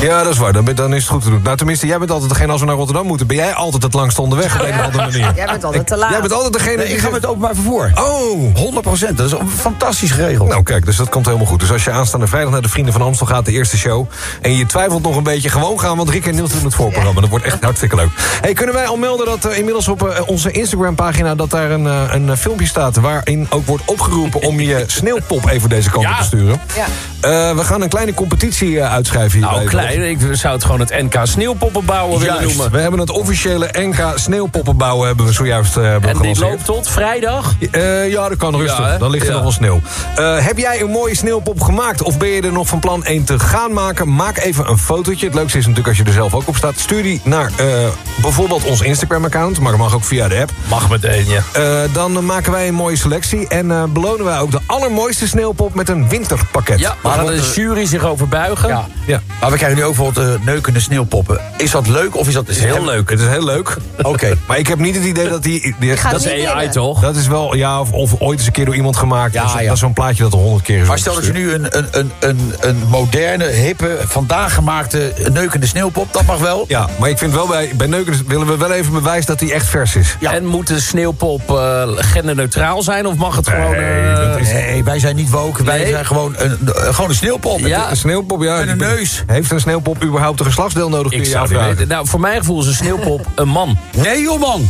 Ja, dat is waar. Dan, ben- dan is het goed te doen. Nou, tenminste, jij bent altijd degene als we naar Rotterdam moeten. Ben jij altijd het langst onderweg op een of andere manier? [LAUGHS] Jij bent altijd te laat. Jij bent altijd degene Nee, die ik ga met openbaar vervoer. Oh, 100% Dat is fantastisch geregeld. Nou kijk, dus dat komt helemaal goed. Dus als je aanstaande vrijdag naar de Vrienden van Amstel gaat, de eerste show... en je twijfelt nog een beetje, gewoon gaan... want Rick en Niels doen het voorprogramma. Dat wordt echt hartstikke leuk. Hey, kunnen wij al melden dat eh, inmiddels op eh, onze Instagram-pagina... dat daar een, eh, een filmpje staat waarin ook wordt opgeroepen... om je [LAUGHS] sneeuwpop even deze kant op Ja. te sturen. Ja. Eh, we gaan een kleine competitie uitschrijven hier. Nou, klein. Ik zou het gewoon het NK sneeuwpoppen bouwen willen noemen. We hebben het officiële NK sneeuwpoppen bouwen... hebben we zojuist eh En die gelanceerd. loopt tot vrijdag? Eh, ja, dat kan rustig. Dan ligt er nog wel sneeuw. Eh, heb jij een mooie sneeuwpop gemaakt? Of ben je er nog van plan een te gaan maken? Maak even een fotootje. Het leukste is natuurlijk als je er zelf ook op staat. Stuur die naar eh, bijvoorbeeld ons Instagram-account. Maar dat mag ook via de app. Mag meteen, ja. Eh, dan maken wij een mooie selectie. En eh, belonen wij ook de allermooiste sneeuwpop met een winterpakket. Ja, maar gaat de jury zich over buigen? Ja. Ja. Maar we krijgen nu ook bijvoorbeeld uh, neukende sneeuwpoppen. Is dat leuk of is dat... Is heel leuk. Het is heel leuk. [LAUGHS] Oké. Maar ik heb niet het idee dat die... Dat is AI toch? dat is wel, ja, of, of ooit eens een keer door iemand gemaakt. Ja, dat, is, ja. dat is zo'n plaatje dat er honderd keer is Maar stel dat je nu een, een, een, een, een moderne, hippe, vandaag gemaakte neukende sneeuwpop, dat mag wel. Ja, maar ik vind wel bij, bij Neuken willen we wel even bewijs dat die echt vers is. En moet de sneeuwpop eh, genderneutraal zijn? Of mag het gewoon... Nee, eh, is- Nee, wij zijn niet woke. Wij Nee. zijn gewoon een, een- gewoon een sneeuwpop. Ja. Een sneeuwpop, ja. Met een die- neus. Heeft een sneeuwpop überhaupt een geslachtsdeel nodig? Ik je zou niet weten. Nou, voor mijn gevoel is een sneeuwpop een man. Nee, joh, man.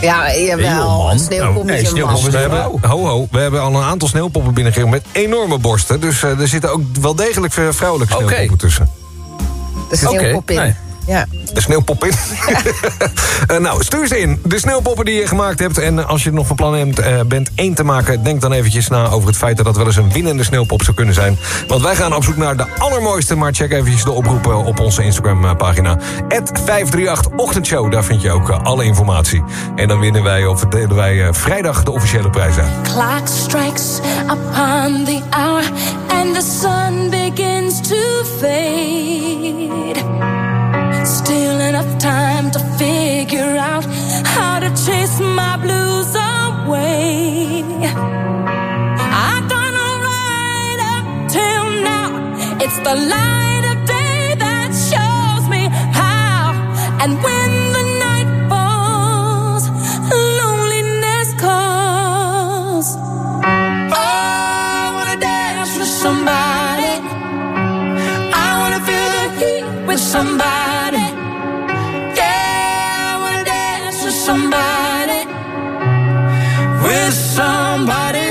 Ja, jawel. man. Een sneeuwpop Nee, is een sneeuwpop man. is We een hebben, vrouw. ho, ho, we hebben al een aantal sneeuwpoppen binnengekregen met enorme borsten. Dus eh, er zitten ook wel degelijk veel vrouwelijke sneeuwpoppen tussen. De sneeuwpop in. nee. Ja. De sneeuwpop in. [LAUGHS] Eh, nou, stuur ze in. De sneeuwpoppen die je gemaakt hebt. En als je er nog van plan hebt, eh, bent één te maken... denk dan eventjes na over het feit dat dat wel eens een winnende sneeuwpop zou kunnen zijn. Want wij gaan op zoek naar de allermooiste. Maar check eventjes de oproepen op onze Instagram-pagina. 538 Ochtendshow. Daar vind je ook eh, alle informatie. En dan winnen wij of delen wij eh, vrijdag de officiële prijs uit. Clock strikes upon the hour and the sun begins to fade. out how to chase my blues away. I've done all right up till now. It's the light of day that shows me how. And when the night falls, loneliness calls. Oh, I wanna dance with somebody. I wanna feel the heat with somebody. Somebody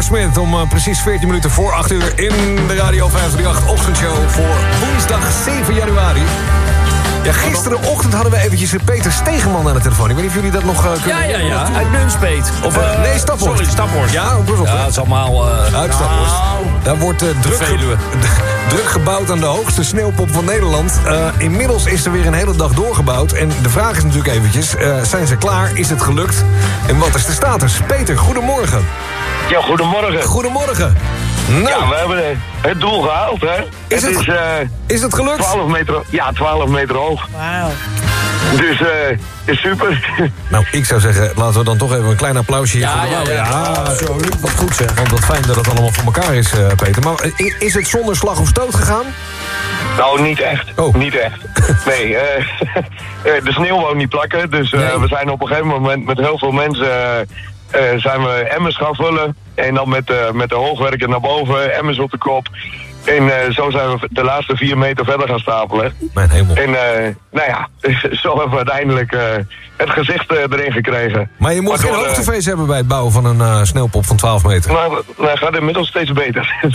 Aerosmith om eh, precies 14 minuten voor 8 uur in de Radio 538 ochtendshow voor woensdag 7 januari. Ja, gisterenochtend hadden we eventjes Peter Stegeman aan de telefoon. Ik weet niet of jullie dat nog eh, kunnen... Ja, ja, ja. Uit Nunspeet. Of, Eh, nee, Staphorst. Sorry, Staphorst. Ja, op. Ja, het is allemaal... Uit Staphorst. nou, Daar wordt druk, ge- [LAUGHS] druk gebouwd aan de hoogste sneeuwpop van Nederland. Inmiddels is er weer een hele dag doorgebouwd. En de vraag is natuurlijk eventjes, zijn ze klaar? Is het gelukt? En wat is de status? Peter, goedemorgen. Ja, goedemorgen. Goedemorgen. Nou. Ja, we hebben eh, het doel gehaald, hè. Is het- is, eh, is het gelukt? 12 meter, ja, 12 meter hoog. Wauw. Dus, eh, is super. [LAUGHS] Nou, ik zou zeggen, laten we dan toch even een klein applausje hier Ja, voor de ja, ja. zo, wat goed zeg. Want wat fijn dat het allemaal voor elkaar is, eh, Peter. Maar is het zonder slag of stoot gegaan? Nou, niet echt. Oh. Niet echt. [LAUGHS] Nee, eh, [LAUGHS] eh, de sneeuw wou niet plakken. Dus eh, we zijn op een gegeven moment met heel veel mensen... eh, zijn we emmers gaan vullen. En dan met, eh, met de hoogwerker naar boven, emmers op de kop. En eh, zo zijn we de laatste vier meter verder gaan stapelen. Mijn hemel. En eh, nou ja, [LAUGHS] zo hebben we uiteindelijk eh, het gezicht erin gekregen. Maar je moet geen Waardoor, hoogtefeest hebben bij het bouwen van een eh, sneeuwpop van 12 meter. Nou, nou, gaat inmiddels steeds beter. [LAUGHS]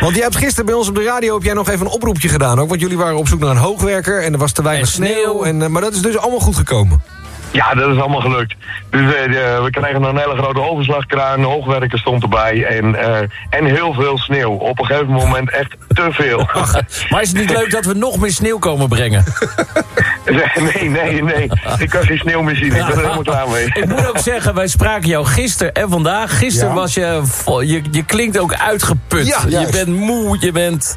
Want jij hebt gisteren bij ons op de radio heb jij nog even een oproepje gedaan ook. Want jullie waren op zoek naar een hoogwerker en er was te weinig sneeuw. En, maar dat is dus allemaal goed gekomen. Ja, dat is allemaal gelukt. Dus eh, we kregen een hele grote overslagkraan, hoogwerker stond erbij en, eh, en heel veel sneeuw. Op een gegeven moment echt te veel. [LAUGHS] Maar is het niet leuk dat we nog meer sneeuw komen brengen? [LAUGHS] nee, nee, nee. Ik kan geen sneeuwmachine, ik ben er helemaal klaar mee. Ik moet ook zeggen, wij spraken jou gisteren en vandaag. Gisteren Ja. was je, vol- je... Je klinkt ook uitgeput. Ja, je bent moe, je bent...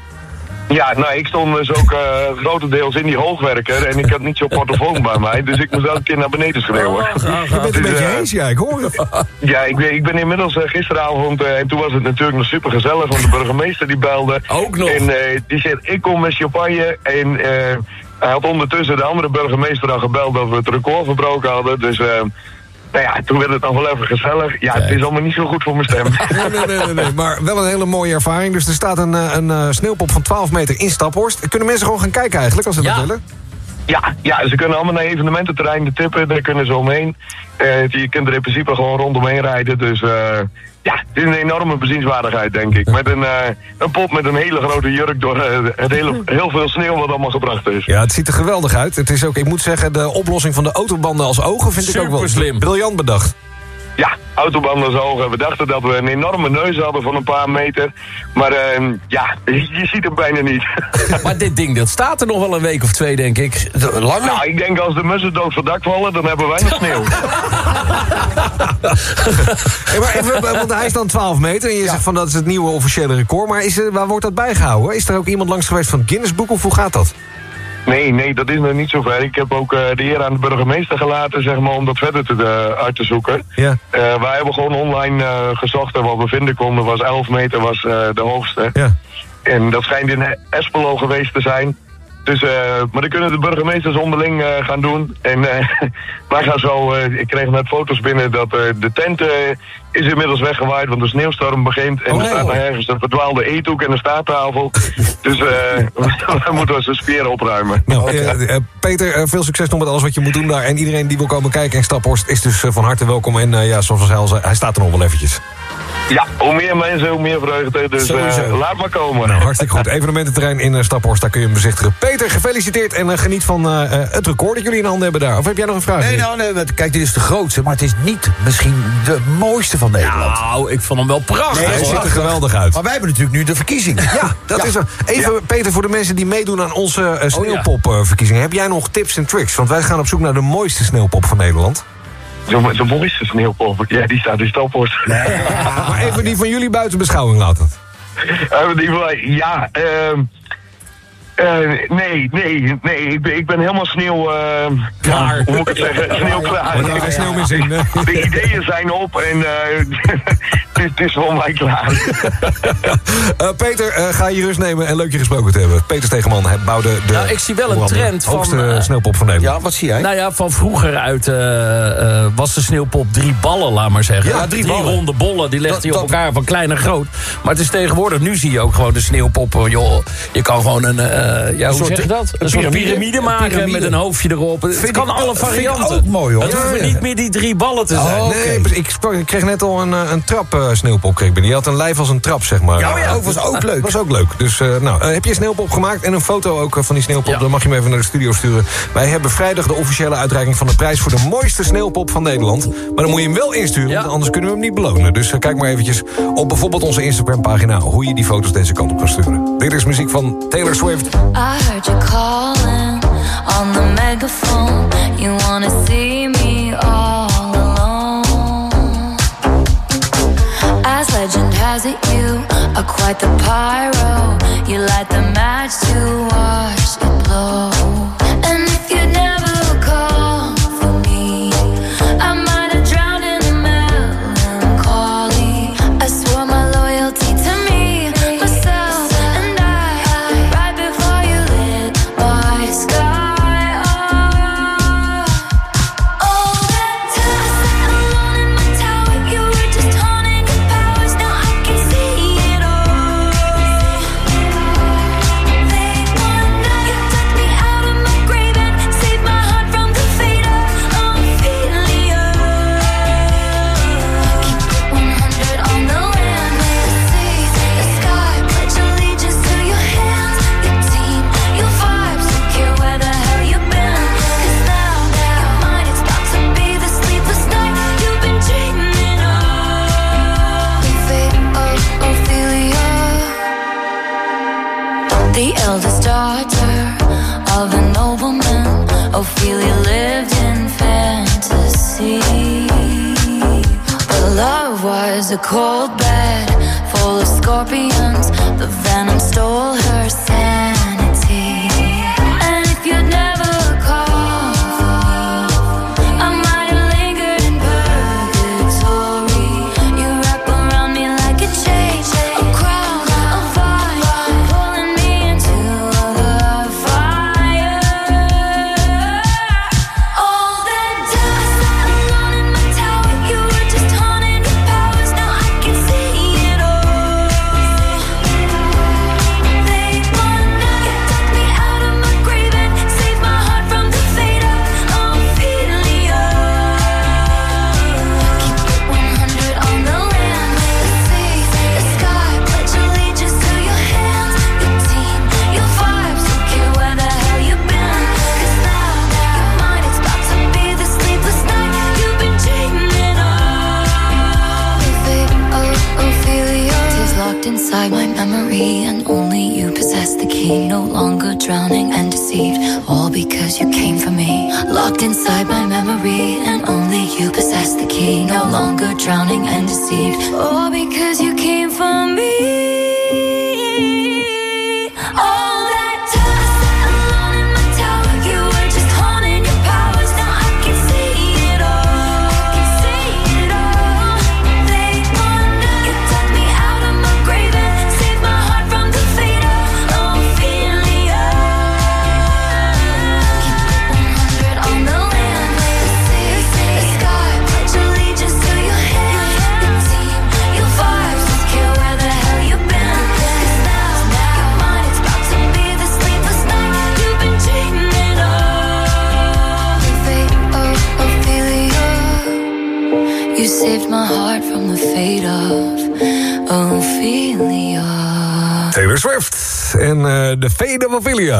Ja, nou, ik stond dus ook eh, grotendeels in die hoogwerker en ik had niet zo'n portofoon bij mij, dus ik moest elke keer naar beneden schreeuwen. Je bent een Dus, beetje eh, hees, ja, ik hoor het. [LAUGHS] Ja, ik ben, ik ben inmiddels eh, gisteravond, eh, en toen was het natuurlijk nog super gezellig, want de burgemeester die belde. Ook nog. En eh, die zegt, ik kom met champagne. En eh, hij had ondertussen de andere burgemeester al gebeld dat we het record verbroken hadden. Dus, nou ja, toen werd het nog wel even gezellig. Ja, het is allemaal niet zo goed voor mijn stem. [LAUGHS] Nee, nee, nee, nee, nee, maar wel een hele mooie ervaring. Dus er staat een, eh, een eh, sneeuwpop van 12 meter in Staphorst. Kunnen mensen gewoon gaan kijken eigenlijk, als ze dat willen? Ja, ja, ze kunnen allemaal naar evenemententerreinen tippen, daar kunnen ze omheen. Eh, je kunt er in principe gewoon rondomheen rijden, dus eh, ja, het is een enorme bezienswaardigheid, denk ik. Met een, eh, een pop met een hele grote jurk door eh, het hele, heel veel sneeuw wat allemaal gebracht is. Ja, het ziet er geweldig uit. Het is ook, ik moet zeggen, de oplossing van de autobanden als ogen vind ik ook wel Superslim. briljant bedacht. Ja, autobanden zogen. We dachten dat we een enorme neus hadden van een paar meter. Maar eh, ja, je ziet het bijna niet. [LAUGHS] Maar dit ding, dat staat er nog wel een week of twee, denk ik. Langer? Nou, ik denk als de mussen dood van dak vallen, dan hebben wij nog sneeuw. [LAUGHS] [LAUGHS] Hey, maar even, want hij is dan 12 meter en je zegt van dat is het nieuwe officiële record. Maar is er, waar wordt dat bijgehouden? Is er ook iemand langs geweest van het Guinness Book of hoe gaat dat? Nee, nee, dat is nog niet zover. Ik heb ook eh, de eer aan de burgemeester gelaten, zeg maar, om dat verder te, eh, uit te zoeken. Ja. Eh, wij hebben gewoon online gezocht en wat we vinden konden was 11 meter was de hoogste. Ja. En dat schijnt in Espelo geweest te zijn. Dus, eh, maar dan kunnen de burgemeesters onderling eh, gaan doen. En eh, [LAUGHS] wij gaan zo, ik kreeg net foto's binnen dat de tent is inmiddels weggewaaid, want de sneeuwstorm begint. En Oh, er staat nog ergens een verdwaalde eethoek en een staattafel. [LAUGHS] dus eh [LAUGHS] we moeten onze spieren opruimen. Nou, Peter, veel succes nog met alles wat je moet doen daar. En iedereen die wil komen kijken in Staphorst is dus van harte welkom. En ja, zoals hij al zei, hij staat er nog wel eventjes. Ja, hoe meer mensen, hoe meer vreugde. Dus eh, laat maar komen. Nou, hartstikke goed. Evenemententerrein in eh, Staphorst, daar kun je hem bezichtigen. Peter, gefeliciteerd en eh, geniet van het record dat jullie in handen hebben daar. Of heb jij nog een vraag? Nee, nou, nee, kijk, dit is de grootste, maar het is niet misschien de mooiste van Nederland. Nou, ik vond hem wel prachtig. hij hoor. ziet er geweldig uit. Maar wij hebben natuurlijk nu de verkiezingen. Ja, dat is er. Even, Peter, voor de mensen die meedoen aan onze Oh, sneeuwpopverkiezingen... heb jij nog tips en tricks? Want wij gaan op zoek naar de mooiste sneeuwpop van Nederland. De, de mooiste sneeuwpop, ja, die staat in Staphorst. maar even die van jullie buiten beschouwing laten. Eh, die van- ja, ehm eh, nee, nee, nee, ik ben, ik ben helemaal sneeuw... ehm, Klaar. Hoe moet ik het zeggen? Sneeuwklaar. Er is geen sneeuw meer zin? De ideeën zijn op en eh, [LAUGHS] het, is- voor mij klaar. [LAUGHS] Eh, Peter, eh, ga je rust nemen en leuk je gesproken te hebben. Peter Stegeman hij bouwde de Nou, ik zie wel een trend van, hoogste eh, sneeuwpop van Nederland. Ja, wat zie jij? Nou ja, van vroeger uit eh, eh, was de sneeuwpop drie ballen, laat maar zeggen. Ja, drie ballen. ronde bollen, die legde Dat- je op elkaar van klein naar groot. Maar het is tegenwoordig, nu zie je ook gewoon de sneeuwpoppen. Joh, je kan gewoon een, eh, ja, hoe soort- zeg je dat? Een, soort piramide. maken piramide. met een hoofdje erop. Het Vind kan ik- alle vind ik varianten. ook mooi, hoor. Het Ja, hoeven ja. niet meer die drie ballen te zijn. Oh. Nee, ik, kreeg net al een, eh, een trap eh, sneeuwpop kreeg binnen. Had een lijf als een trap, zeg maar. Ja, oh ja, was ook leuk. was ook leuk. Dus eh, nou, eh, heb je een sneeuwpop gemaakt en een foto ook eh, van die sneeuwpop? Dan mag je hem even naar de studio sturen. Wij hebben vrijdag de officiële uitreiking van de prijs... voor de mooiste sneeuwpop van Nederland. Maar dan moet je hem wel insturen, want anders kunnen we hem niet belonen. Dus eh, kijk maar eventjes op bijvoorbeeld onze Instagram-pagina... hoe je die foto's deze kant op kan sturen. Dit is muziek van Taylor Swift. I heard you calling on the megaphone. You wanna see me all alone. As legend has it, you are quite the pyro. You light the match to watch it blow. Cold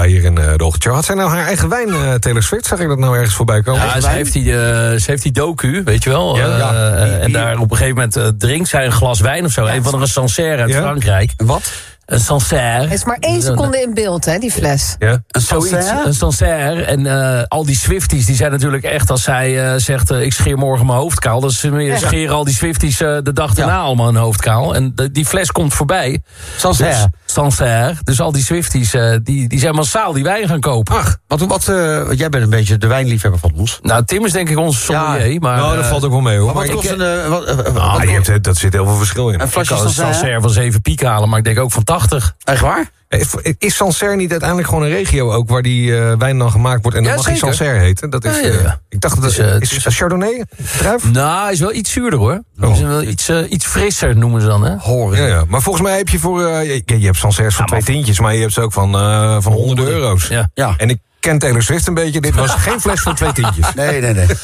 hier in eh de ochtendje. Had zij nou haar eigen wijn, eh, Taylor Swift? Zag ik dat nou ergens voorbij komen? Ja, ze heeft, die, eh, ze heeft die docu, weet je wel. Ja, ja. Die- en daar op een gegeven moment drinkt zij een glas wijn of zo. Een van de Sancerre uit. Frankrijk. Wat? Een Sancerre. Het is maar één seconde in beeld, hè, die fles. Ja? Een Zoiets, een Sancerre. En eh, al die Swifties, die zijn natuurlijk echt... als zij eh, zegt, eh, ik scheer morgen mijn hoofd kaal... dan ze Ja. scheren al die Swifties eh, de dag daarna allemaal hun hoofd kaal. En de- die fles komt voorbij. Sancerre. Dus, Sancerre. Dus al die Swifties, eh, die, die zijn massaal die wijn gaan kopen. Ach, wat, wat, eh, jij bent een beetje de wijnliefhebber van ons. Nou, Tim is denk ik onze sommelier. maar, nou, dat valt ook wel mee, hoor. Maar wat kost een... wat, Ah, wat- je hebt, dat zit heel veel verschil in. Een flasje ik kan een Sancerre? Sancerre van 7 piek halen, maar ik denk ook van 80. Echt waar? Eh, Is Sancerre niet uiteindelijk gewoon een regio ook... waar die eh, wijn dan gemaakt wordt en dan Ja, mag hij. Sancerre heten? Dat is, Ja, ja, ja. eh, ik dacht dat Het het is, eh, is, Chardonnay, druif? Nou, hij is wel iets zuurder hoor. Oh. Is wel iets, eh, iets frisser noemen ze dan, hè? Ja, ja. Maar volgens mij heb je voor... eh, je, je hebt Sancerre's van twee tientjes... maar je hebt ze ook van, eh, van honderden euro's. Ja. Ja. En ik ken Taylor Swift een beetje. Dit was [LAUGHS] geen fles voor twee tientjes. Nee, nee, nee. [LAUGHS]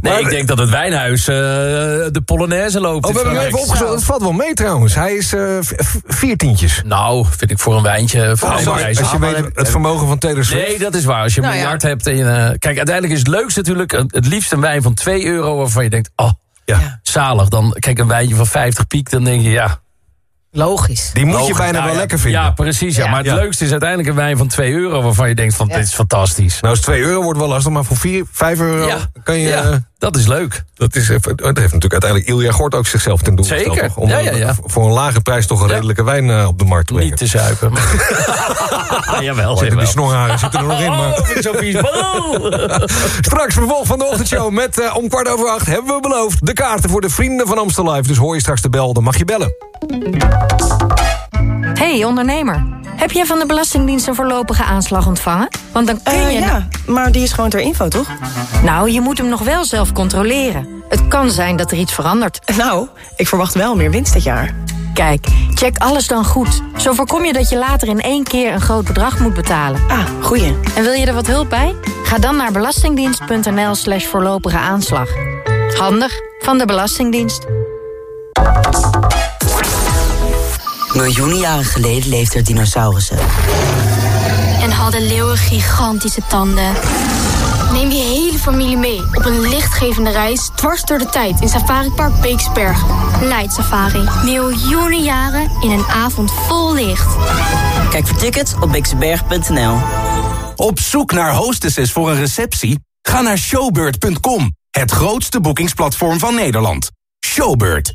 Nee, ik denk dat het wijnhuis eh, de Polonaise loopt. Oh, we hebben hem even opgezocht. Het valt wel mee trouwens. Hij is eh, vier tientjes. Nou, vind ik voor een wijntje vrij Als, als je weet het vermogen van Taylor Swift. Nee, dat is waar. Als je een Nou ja. miljard hebt en je... eh, kijk, uiteindelijk is het leukste natuurlijk... het liefst een wijn van 2 euro waarvan je denkt... Oh, Ja. zalig. Dan, kijk, een wijntje van 50 piek, dan denk je, ja... Logisch. Die moet je bijna Nou wel ja, lekker vinden. Ja, precies. Ja. Ja. Maar het Ja. leukste is uiteindelijk een wijn van 2 euro... waarvan je denkt van, dit is fantastisch. Nou, is 2 euro wordt wel lastig, maar voor 4, 5 euro Ja. kan je... Ja, eh, dat is leuk. dat, is, even- dat heeft natuurlijk uiteindelijk Ilja Gort ook zichzelf ten doel Zeker. gesteld. toch? Om Ja, ja, ja. eh, voor een lage prijs toch een Ja. redelijke wijn eh, op de markt te brengen. Niet te zuipen. Maar... [LAUGHS] jawel, Oh, jawel. die snorharen zitten er nog in. Maar... Oh, vind ik zo vies. Oh. [LAUGHS] Straks vervolg van de ochtendshow met eh, om kwart over acht hebben we beloofd... de kaarten voor de Vrienden van Amstel Live. Dus hoor je straks de bel, dan mag je bellen. Hey ondernemer, heb jij van de Belastingdienst een voorlopige aanslag ontvangen? Want dan kun Eh, je... ja, maar die is gewoon ter info, toch? Nou, je moet hem nog wel zelf controleren. Het kan zijn dat er iets verandert. Nou, ik verwacht wel meer winst dit jaar. Kijk, check alles dan goed. Zo voorkom je dat je later in één keer een groot bedrag moet betalen. Ah, goeie. En wil je er wat hulp bij? Ga dan naar belastingdienst.nl slash voorlopige aanslag. Handig van de Belastingdienst. Miljoenen jaren geleden leefden er dinosaurussen. En hadden leeuwen gigantische tanden. Neem je hele familie mee op een lichtgevende reis dwars door de tijd in Safari Park Beeksbergen. Light Safari. Miljoenen jaren in een avond vol licht. Kijk voor tickets op bixenberg.nl. Op zoek naar hostesses voor een receptie? Ga naar showbird.com, het grootste boekingsplatform van Nederland. Showbird.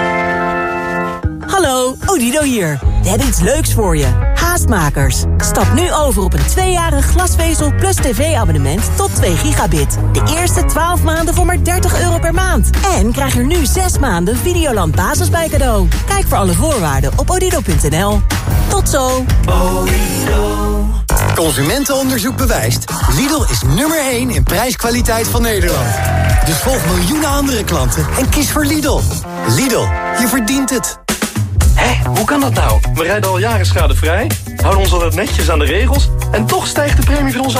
Hallo, Odido hier. We hebben iets leuks voor je. Haastmakers. Stap nu over op een tweejarig glasvezel plus tv-abonnement tot 2 gigabit. De eerste 12 maanden voor maar 30 euro per maand. En krijg er nu 6 maanden Videoland Basis bij cadeau. Kijk voor alle voorwaarden op odido.nl. Tot zo. Consumentenonderzoek bewijst. Lidl is nummer 1 in prijskwaliteit van Nederland. Dus volg miljoenen andere klanten en kies voor Lidl. Lidl, je verdient het. Hé, hoe kan dat nou? We rijden al jaren schadevrij, houden ons altijd netjes aan de regels... en toch stijgt de premie van onze